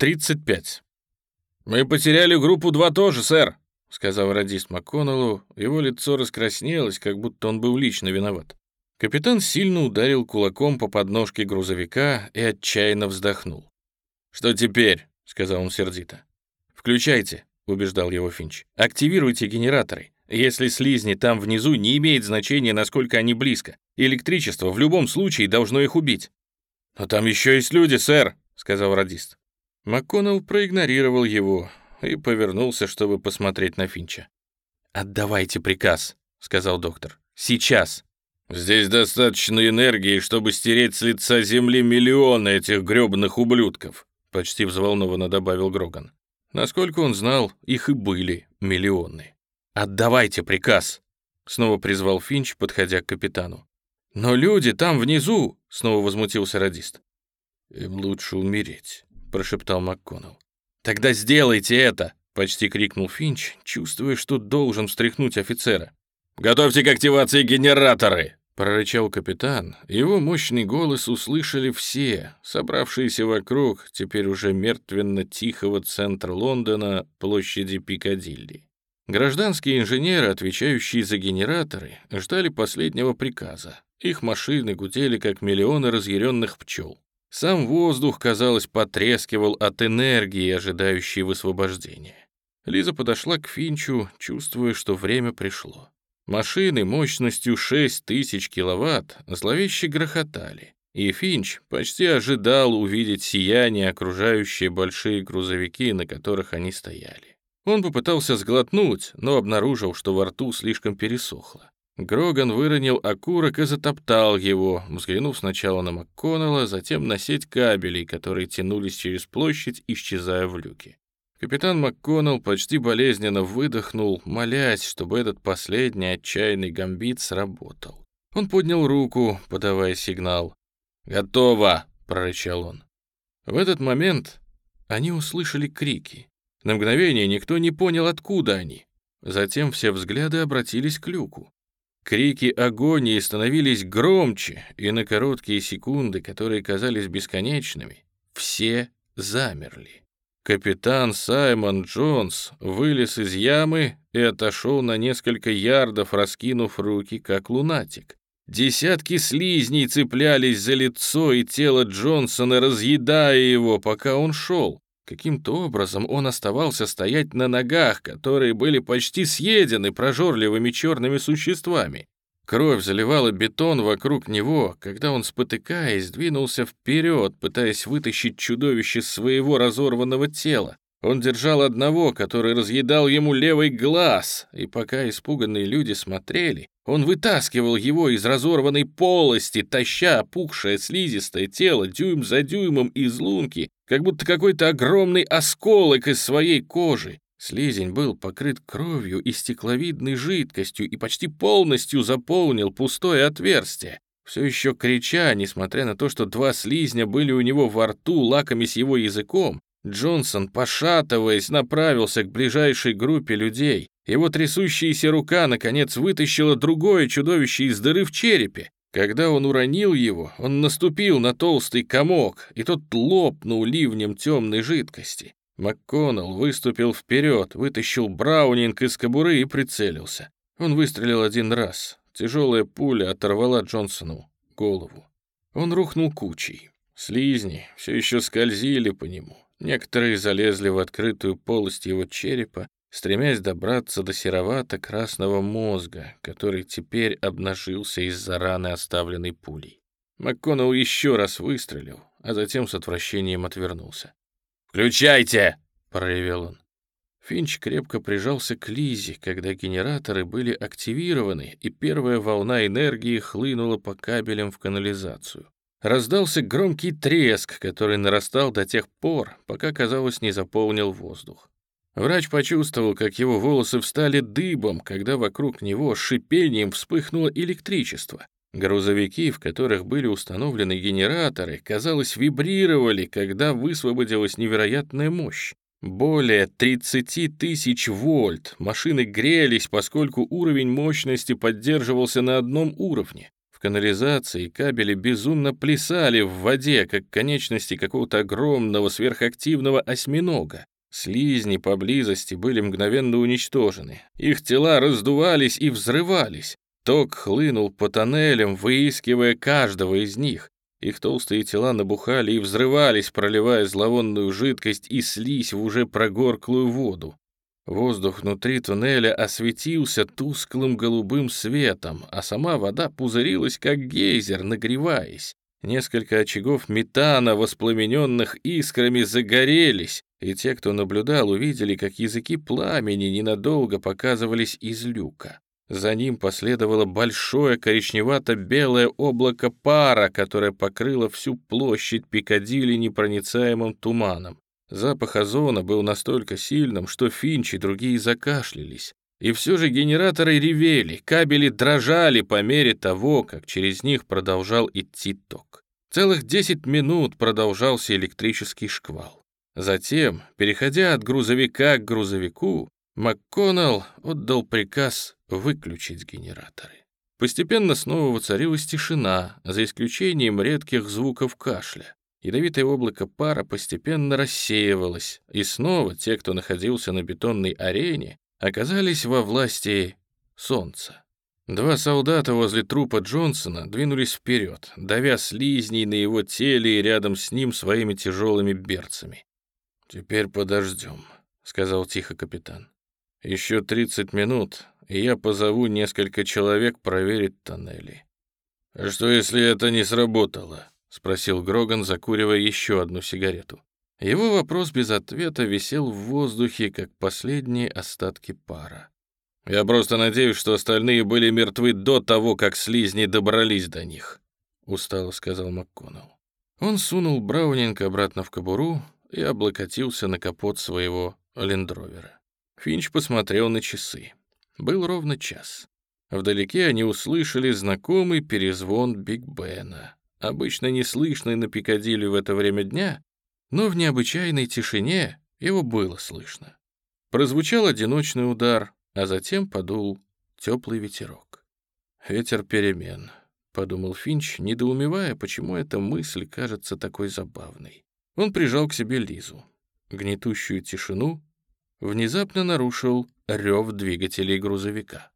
35. «Мы потеряли группу 2 тоже, сэр», — сказал радист МакКоннеллу. Его лицо раскраснелось, как будто он был лично виноват. Капитан сильно ударил кулаком по подножке грузовика и отчаянно вздохнул. «Что теперь?» — сказал он сердито. «Включайте», — убеждал его Финч. «Активируйте генераторы. Если слизни там внизу, не имеет значения, насколько они близко. Электричество в любом случае должно их убить». «Но там еще есть люди, сэр», — сказал радист. МакКоннелл проигнорировал его и повернулся, чтобы посмотреть на Финча. «Отдавайте приказ», — сказал доктор. «Сейчас». «Здесь достаточно энергии, чтобы стереть с лица земли миллионы этих грёбаных ублюдков», — почти взволнованно добавил Гроган. Насколько он знал, их и были миллионы. «Отдавайте приказ», — снова призвал Финч, подходя к капитану. «Но люди там внизу», — снова возмутился радист. «Им лучше умереть», — прошептал МакКоннелл. «Тогда сделайте это!» — почти крикнул Финч, чувствуя, что должен встряхнуть офицера. «Готовьте к активации генераторы!» — прорычал капитан. Его мощный голос услышали все, собравшиеся вокруг теперь уже мертвенно-тихого центра Лондона, площади Пикадилли. Гражданские инженеры, отвечающие за генераторы, ждали последнего приказа. Их машины гудели, как миллионы разъяренных пчел. Сам воздух, казалось, потрескивал от энергии, ожидающей высвобождения. Лиза подошла к Финчу, чувствуя, что время пришло. Машины мощностью 6 тысяч киловатт зловеще грохотали, и Финч почти ожидал увидеть сияние, окружающее большие грузовики, на которых они стояли. Он попытался сглотнуть, но обнаружил, что во рту слишком пересохло. Гроган выронил окурок и затоптал его, взглянув сначала на МакКоннелла, затем на сеть кабелей, которые тянулись через площадь, исчезая в люке. Капитан МакКоннелл почти болезненно выдохнул, молясь, чтобы этот последний отчаянный гамбит сработал. Он поднял руку, подавая сигнал. «Готово!» — прорычал он. В этот момент они услышали крики. На мгновение никто не понял, откуда они. Затем все взгляды обратились к люку. Крики агонии становились громче, и на короткие секунды, которые казались бесконечными, все замерли. Капитан Саймон Джонс вылез из ямы и отошел на несколько ярдов, раскинув руки, как лунатик. Десятки слизней цеплялись за лицо и тело Джонсона, разъедая его, пока он шел. Каким-то образом он оставался стоять на ногах, которые были почти съедены прожорливыми черными существами. Кровь заливала бетон вокруг него, когда он, спотыкаясь, двинулся вперед, пытаясь вытащить чудовище своего разорванного тела. Он держал одного, который разъедал ему левый глаз, и пока испуганные люди смотрели, он вытаскивал его из разорванной полости, таща опухшее слизистое тело дюйм за дюймом из лунки, как будто какой-то огромный осколок из своей кожи. Слизень был покрыт кровью и стекловидной жидкостью и почти полностью заполнил пустое отверстие. Все еще крича, несмотря на то, что два слизня были у него во рту, лакомясь его языком, Джонсон, пошатываясь, направился к ближайшей группе людей. Его трясущаяся рука, наконец, вытащила другое чудовище из дыры в черепе. Когда он уронил его, он наступил на толстый комок, и тот лопнул ливнем темной жидкости. МакКоннелл выступил вперед, вытащил Браунинг из кобуры и прицелился. Он выстрелил один раз. Тяжелая пуля оторвала Джонсону голову. Он рухнул кучей. Слизни все еще скользили по нему. Некоторые залезли в открытую полость его черепа, стремясь добраться до серовато-красного мозга, который теперь обнажился из-за раны, оставленной пулей. МакКоннелл еще раз выстрелил, а затем с отвращением отвернулся. «Включайте!» — проревел он. Финч крепко прижался к Лизе, когда генераторы были активированы, и первая волна энергии хлынула по кабелям в канализацию. Раздался громкий треск, который нарастал до тех пор, пока, казалось, не заполнил воздух. Врач почувствовал, как его волосы встали дыбом, когда вокруг него шипением вспыхнуло электричество. Грузовики, в которых были установлены генераторы, казалось, вибрировали, когда высвободилась невероятная мощь. Более 30 тысяч вольт. Машины грелись, поскольку уровень мощности поддерживался на одном уровне. В канализации кабели безумно плясали в воде, как конечности какого-то огромного сверхактивного осьминога. Слизни поблизости были мгновенно уничтожены. Их тела раздувались и взрывались. Ток хлынул по тоннелям, выискивая каждого из них. Их толстые тела набухали и взрывались, проливая зловонную жидкость и слизь в уже прогорклую воду. Воздух внутри туннеля осветился тусклым голубым светом, а сама вода пузырилась, как гейзер, нагреваясь. Несколько очагов метана, воспламененных искрами, загорелись, и те, кто наблюдал, увидели, как языки пламени ненадолго показывались из люка. За ним последовало большое коричневато-белое облако пара, которое покрыло всю площадь Пикадилли непроницаемым туманом. Запах озона был настолько сильным, что Финч и другие закашлялись. И все же генераторы ревели, кабели дрожали по мере того, как через них продолжал идти ток. Целых 10 минут продолжался электрический шквал. Затем, переходя от грузовика к грузовику, МакКоннелл отдал приказ выключить генераторы. Постепенно снова воцарилась тишина, за исключением редких звуков кашля. Ядовитое облако пара постепенно рассеивалось, и снова те, кто находился на бетонной арене, оказались во власти солнца. Два солдата возле трупа Джонсона двинулись вперед, давя слизней на его теле и рядом с ним своими тяжелыми берцами. «Теперь подождем», — сказал тихо капитан. «Еще тридцать минут, и я позову несколько человек проверить тоннели». «А что, если это не сработало?» — спросил Гроган, закуривая еще одну сигарету. Его вопрос без ответа висел в воздухе, как последние остатки пара. «Я просто надеюсь, что остальные были мертвы до того, как слизни добрались до них», — устало сказал МакКоннелл. Он сунул Браунинг обратно в кобуру и облокотился на капот своего лендровера. Финч посмотрел на часы. Был ровно час. Вдалеке они услышали знакомый перезвон Биг Бена. Обычно неслышный на Пикадилли в это время дня, но в необычайной тишине его было слышно. Прозвучал одиночный удар, а затем подул теплый ветерок. «Ветер перемен», — подумал Финч, недоумевая, почему эта мысль кажется такой забавной. Он прижал к себе Лизу. Гнетущую тишину внезапно нарушил рев двигателей грузовика.